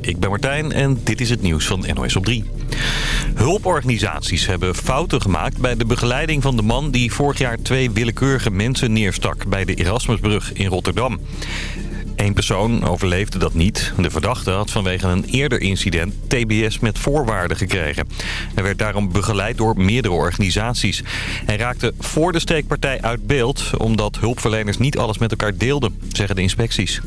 Ik ben Martijn en dit is het nieuws van NOS op 3. Hulporganisaties hebben fouten gemaakt bij de begeleiding van de man... die vorig jaar twee willekeurige mensen neerstak bij de Erasmusbrug in Rotterdam. Eén persoon overleefde dat niet. De verdachte had vanwege een eerder incident TBS met voorwaarden gekregen. Hij werd daarom begeleid door meerdere organisaties. Hij raakte voor de steekpartij uit beeld... omdat hulpverleners niet alles met elkaar deelden, zeggen de inspecties.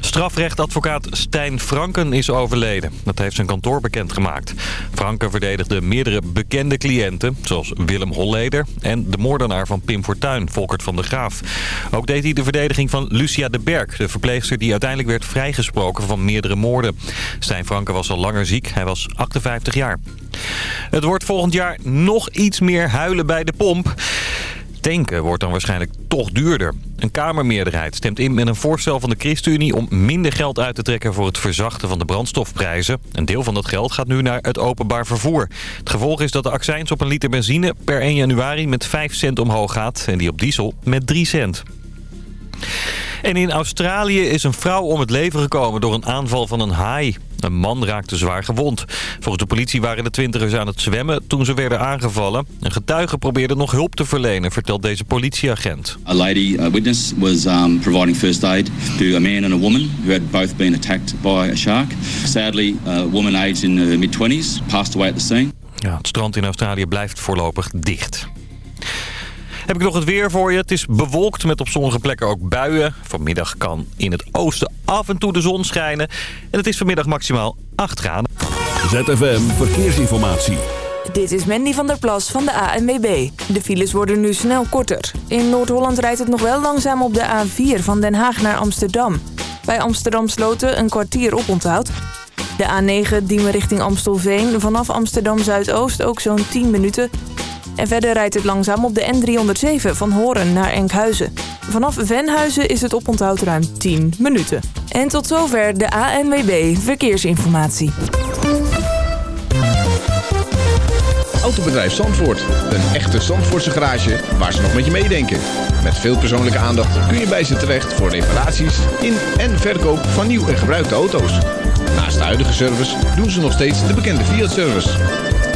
Strafrechtadvocaat Stijn Franken is overleden. Dat heeft zijn kantoor bekendgemaakt. Franken verdedigde meerdere bekende cliënten, zoals Willem Holleder... en de moordenaar van Pim Fortuyn, Volkert van der Graaf. Ook deed hij de verdediging van Lucia de Berg... de verpleegster die uiteindelijk werd vrijgesproken van meerdere moorden. Stijn Franken was al langer ziek. Hij was 58 jaar. Het wordt volgend jaar nog iets meer huilen bij de pomp. Tanken wordt dan waarschijnlijk toch duurder. Een Kamermeerderheid stemt in met een voorstel van de ChristenUnie... om minder geld uit te trekken voor het verzachten van de brandstofprijzen. Een deel van dat geld gaat nu naar het openbaar vervoer. Het gevolg is dat de accijns op een liter benzine per 1 januari met 5 cent omhoog gaat... en die op diesel met 3 cent. En in Australië is een vrouw om het leven gekomen door een aanval van een haai. Een man raakte zwaar gewond. Volgens de politie waren de twintigers aan het zwemmen toen ze werden aangevallen. Een getuige probeerde nog hulp te verlenen, vertelt deze politieagent. A lady, a witness, was um, providing first aid to a man and a woman who had both been attacked by a shark. Sadly, a woman aged in her mid-20s passed away at the scene. Ja, het strand in Australië blijft voorlopig dicht. Heb ik nog het weer voor je. Het is bewolkt met op sommige plekken ook buien. Vanmiddag kan in het oosten af en toe de zon schijnen. En het is vanmiddag maximaal 8 graden. ZFM Verkeersinformatie. Dit is Mandy van der Plas van de ANWB. De files worden nu snel korter. In Noord-Holland rijdt het nog wel langzaam op de A4 van Den Haag naar Amsterdam. Bij Amsterdam Sloten een kwartier op onthoud. De A9 Diemen richting Amstelveen. Vanaf Amsterdam Zuidoost ook zo'n 10 minuten. En verder rijdt het langzaam op de N307 van Horen naar Enkhuizen. Vanaf Venhuizen is het oponthoud ruim 10 minuten. En tot zover de ANWB Verkeersinformatie. Autobedrijf Zandvoort. Een echte Zandvoortse garage waar ze nog met je meedenken. Met veel persoonlijke aandacht kun je bij ze terecht voor reparaties in en verkoop van nieuw en gebruikte auto's. Naast de huidige service doen ze nog steeds de bekende Fiat-service.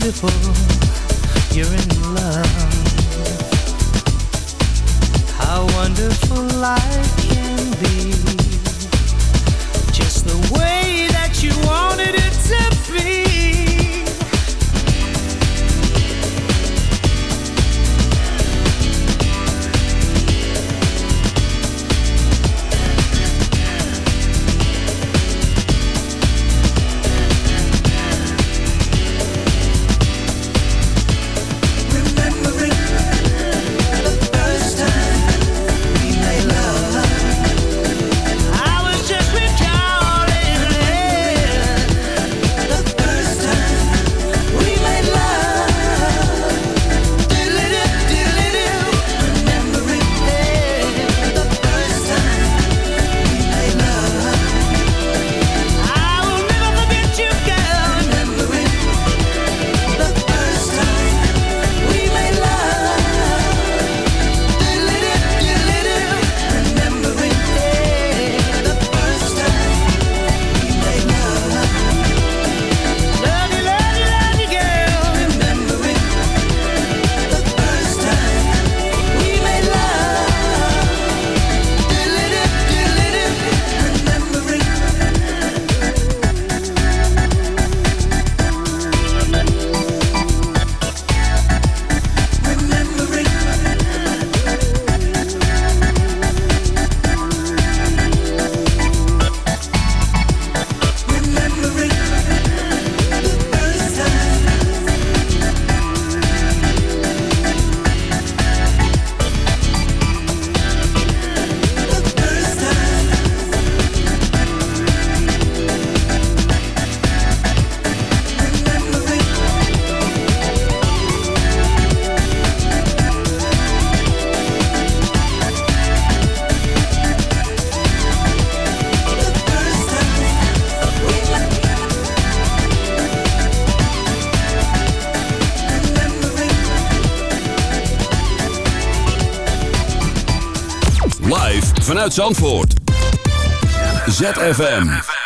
beautiful. You're in love. How wonderful life can be. Just the way that you wanted it to vanuit Zandvoort. ZFM.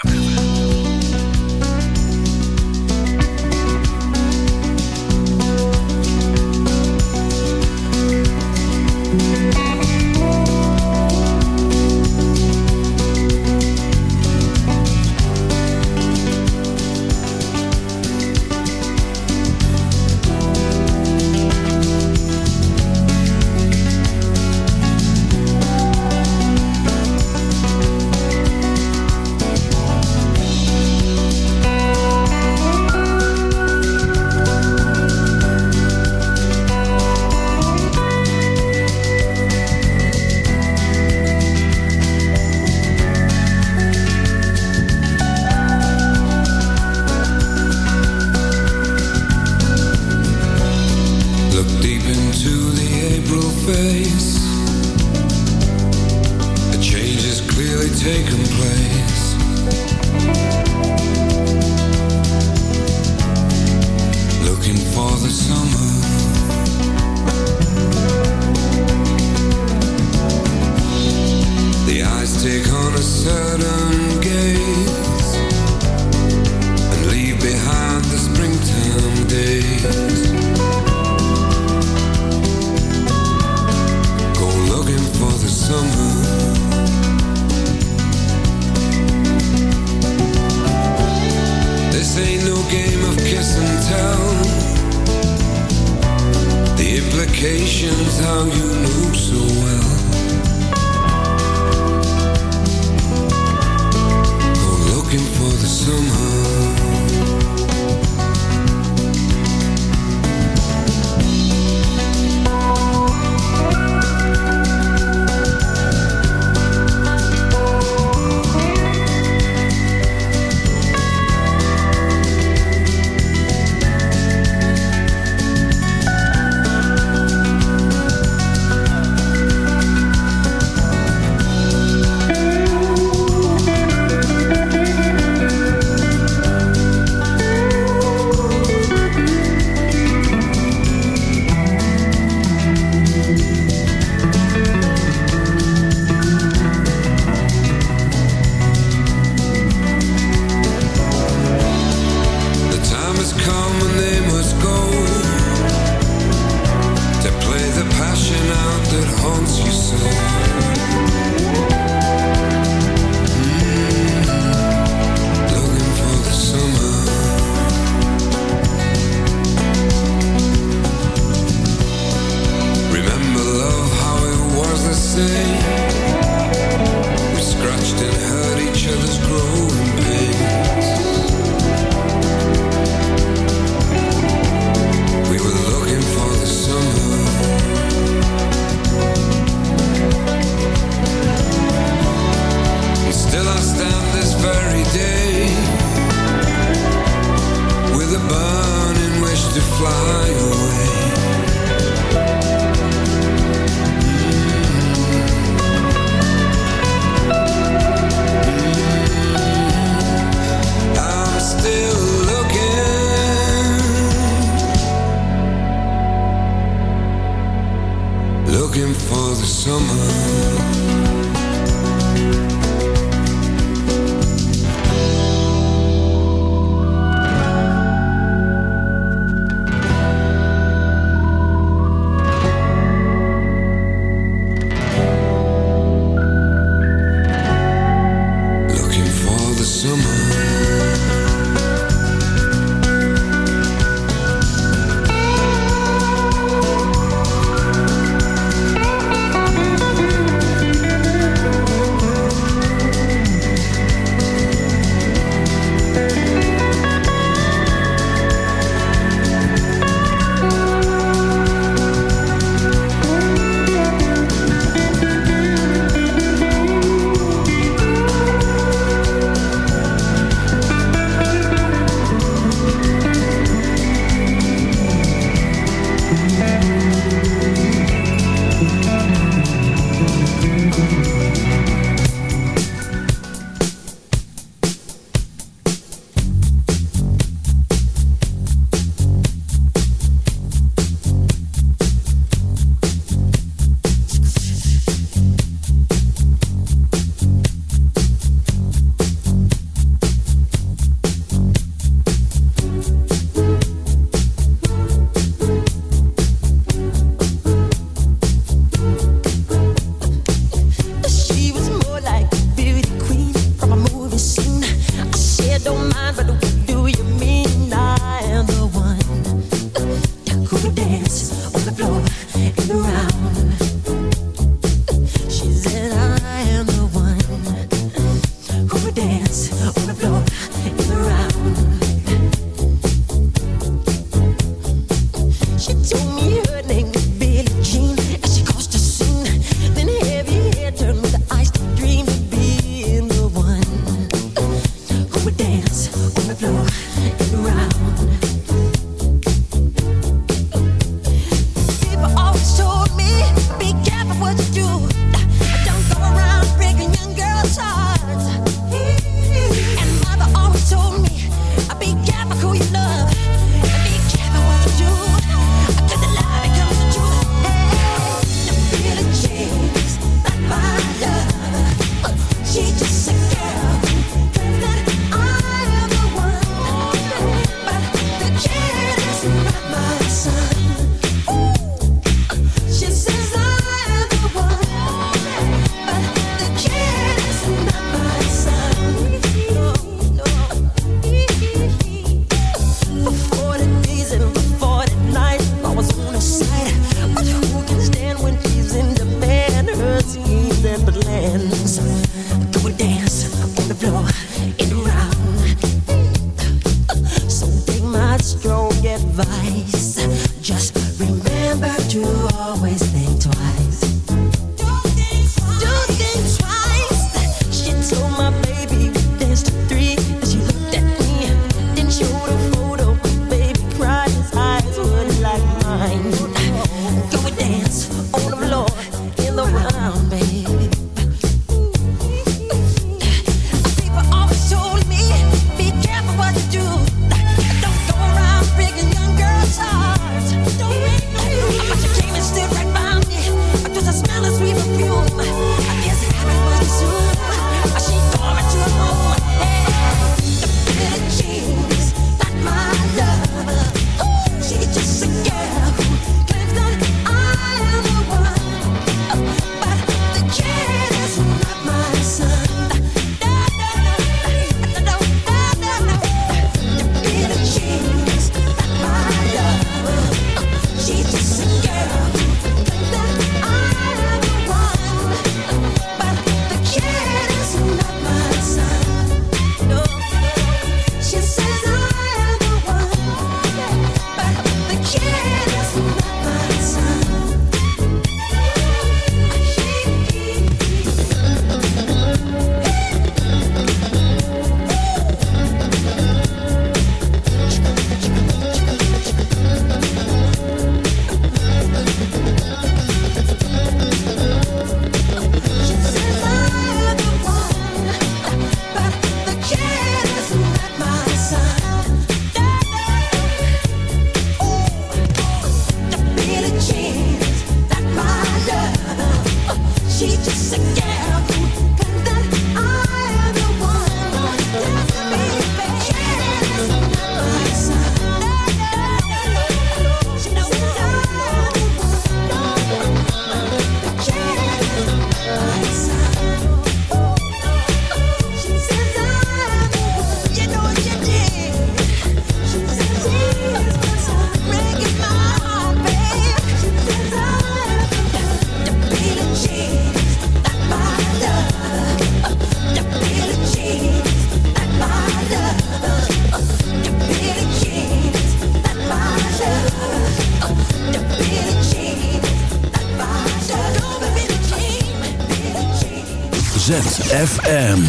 ZFM.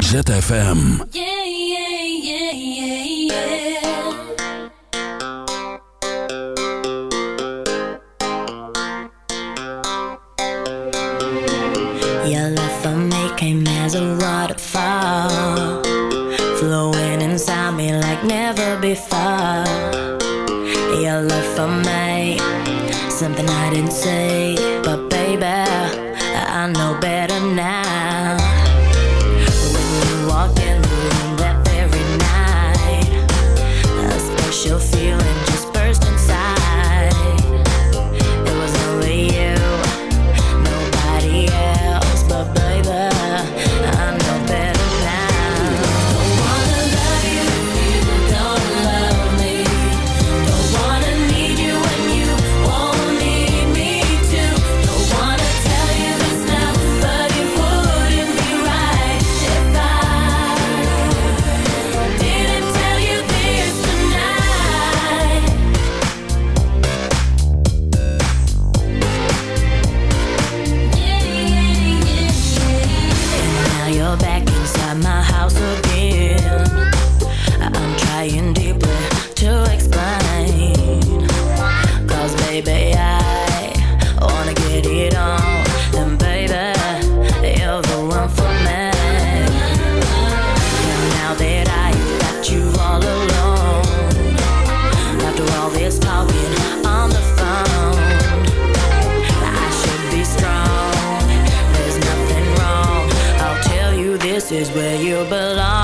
ZFM. Back where you belong.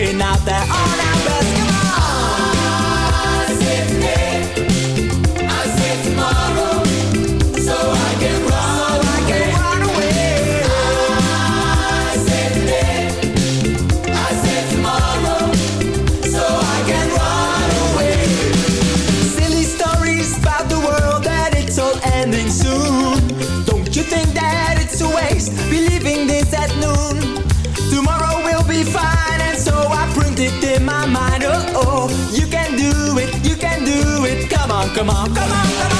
looking out there Come on, come on.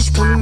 much, boom.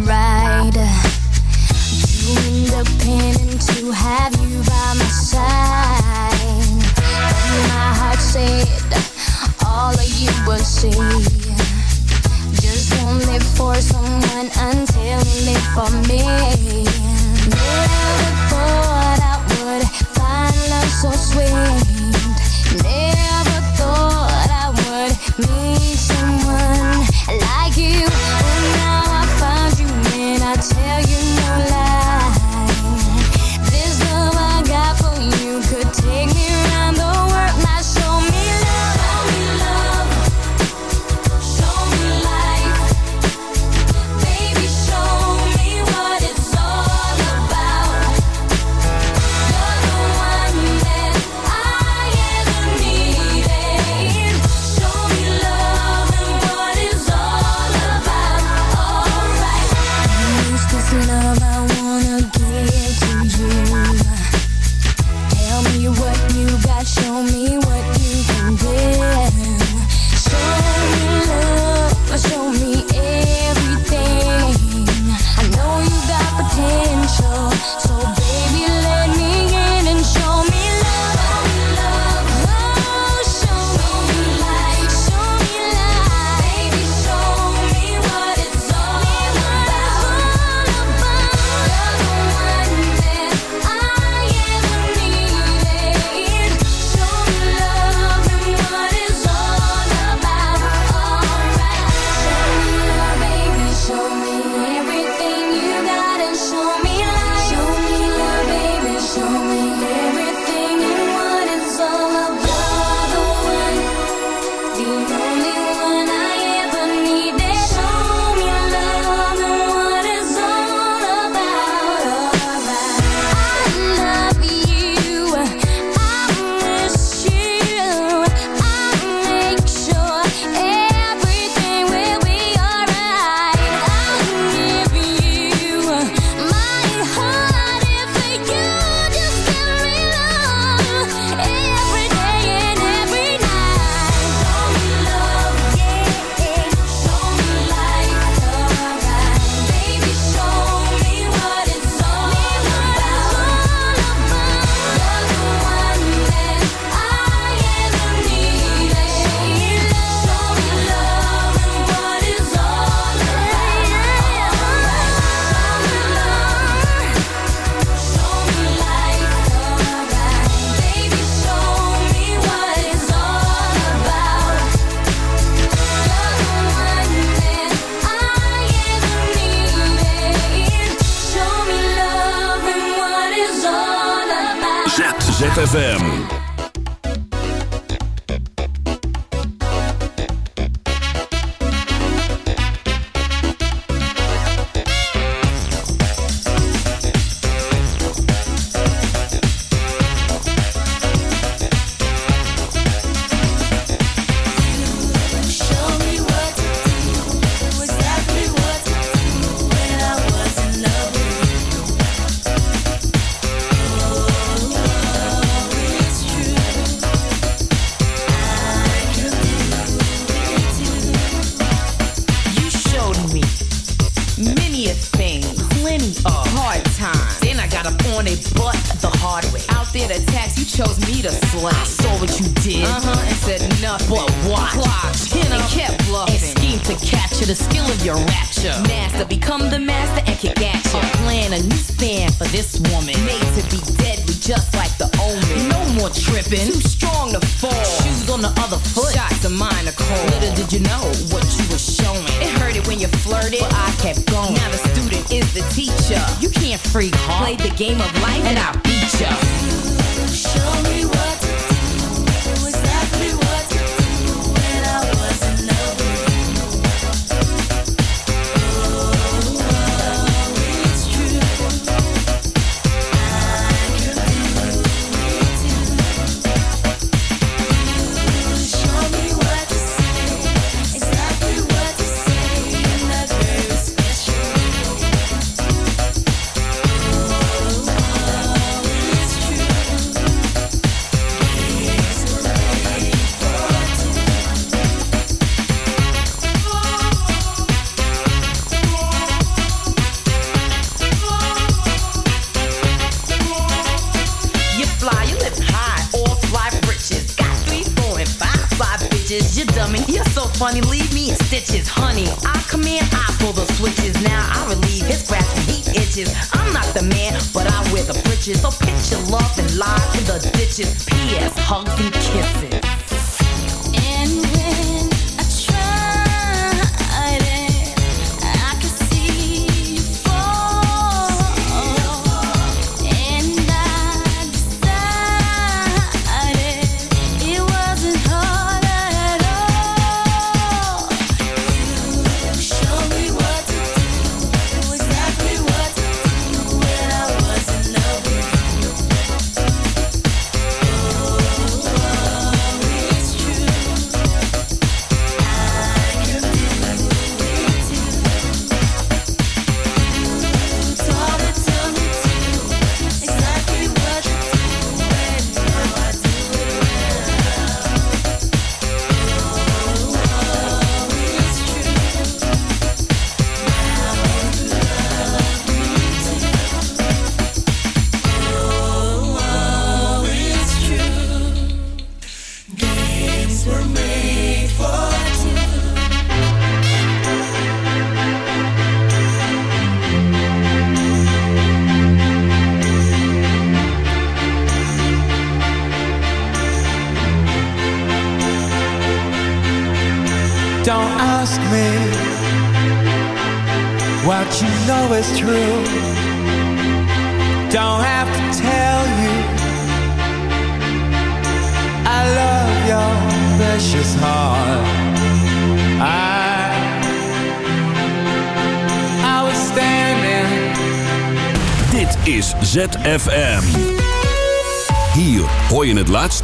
Game of life. And I'll